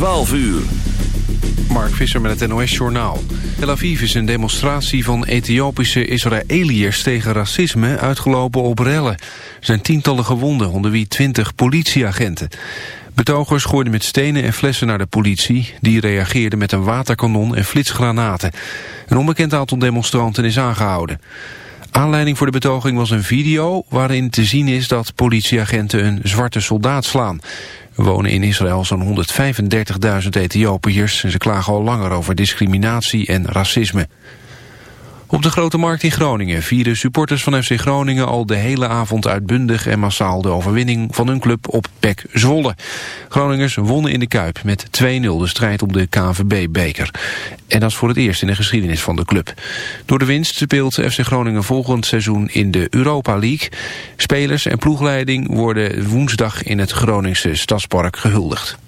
12 uur. Mark Visser met het NOS-journaal. Tel Aviv is een demonstratie van Ethiopische Israëliërs tegen racisme uitgelopen op rellen. Er zijn tientallen gewonden, onder wie twintig politieagenten. Betogers gooiden met stenen en flessen naar de politie. Die reageerde met een waterkanon en flitsgranaten. Een onbekend aantal demonstranten is aangehouden. Aanleiding voor de betoging was een video waarin te zien is dat politieagenten een zwarte soldaat slaan. Wonen in Israël zo'n 135.000 Ethiopiërs en ze klagen al langer over discriminatie en racisme. Op de Grote Markt in Groningen vieren supporters van FC Groningen al de hele avond uitbundig en massaal de overwinning van hun club op PEC Zwolle. Groningers wonnen in de Kuip met 2-0 de strijd om de KNVB-beker. En dat is voor het eerst in de geschiedenis van de club. Door de winst speelt FC Groningen volgend seizoen in de Europa League. Spelers en ploegleiding worden woensdag in het Groningse Stadspark gehuldigd.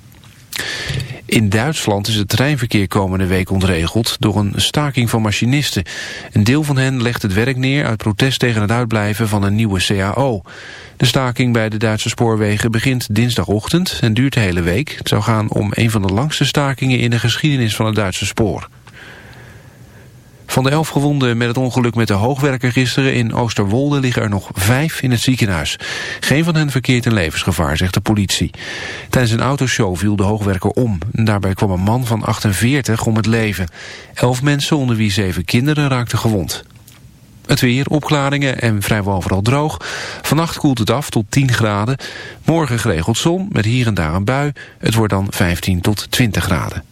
In Duitsland is het treinverkeer komende week ontregeld door een staking van machinisten. Een deel van hen legt het werk neer uit protest tegen het uitblijven van een nieuwe CAO. De staking bij de Duitse spoorwegen begint dinsdagochtend en duurt de hele week. Het zou gaan om een van de langste stakingen in de geschiedenis van het Duitse spoor. Van de elf gewonden met het ongeluk met de hoogwerker gisteren in Oosterwolde liggen er nog vijf in het ziekenhuis. Geen van hen verkeert in levensgevaar, zegt de politie. Tijdens een autoshow viel de hoogwerker om. Daarbij kwam een man van 48 om het leven. Elf mensen, onder wie zeven kinderen, raakten gewond. Het weer, opklaringen en vrijwel overal droog. Vannacht koelt het af tot 10 graden. Morgen geregeld zon, met hier en daar een bui. Het wordt dan 15 tot 20 graden.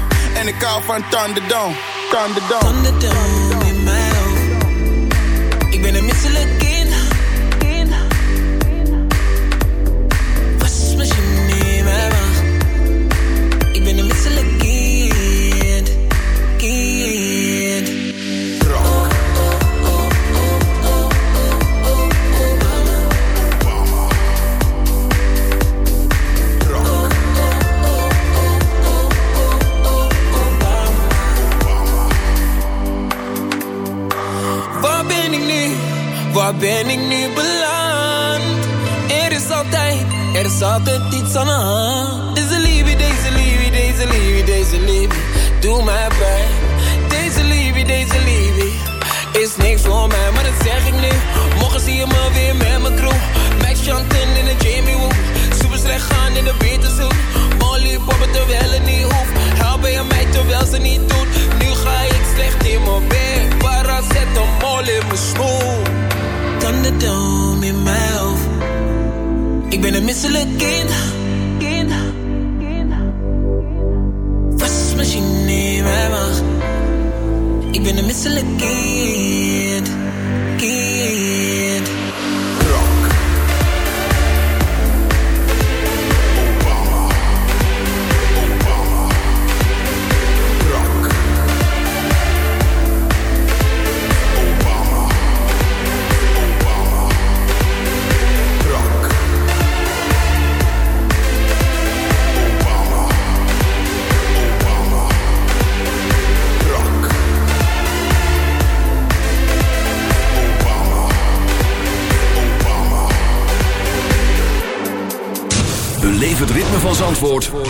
En ik hou van Thunderdome. Thunderdome. Thunderdome in mijn hoofd. Deze liefde, deze liefde, deze liefde, deze liefde. Doe mij pijn. Deze liefde, deze liefde. Is niks voor mij, maar dat zeg ik nu. Morgen zie je me weer met mijn crew. Max Chanten in de Jamie Woo. Super slecht gaan in de Beterzoek. Molly poppen terwijl het niet hoeft. Helpen je mij terwijl ze niet doet. Nu ga ik slecht in mijn bed. Para zet een mol in mijn smoel. Thunderdome in mijn hoofd. Ik ben een misselijk. Kind. In mijn maag. Ik ben een misselijk kind. Kind.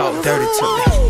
Talk dirty to me.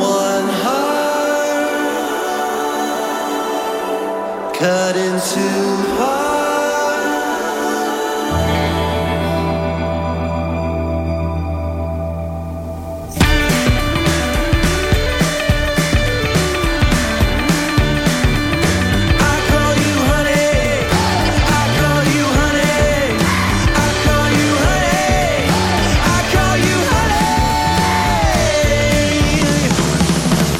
one heart cut into parts.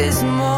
This is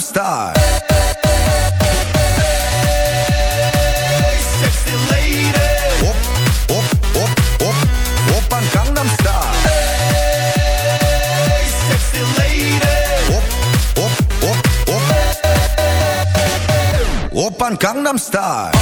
I'm star. Gangnam Style.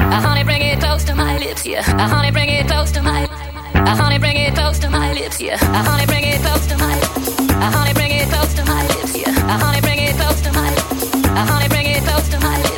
Uh, honey, bring it close to my lips, yeah. Uh, honey, bring it close to my. Uh, honey, bring it close to my lips, yeah. Uh, honey, bring it close to my. Uh, honey, bring it close to my lips, yeah. Honey, bring it close to my. Honey, bring it close to my lips.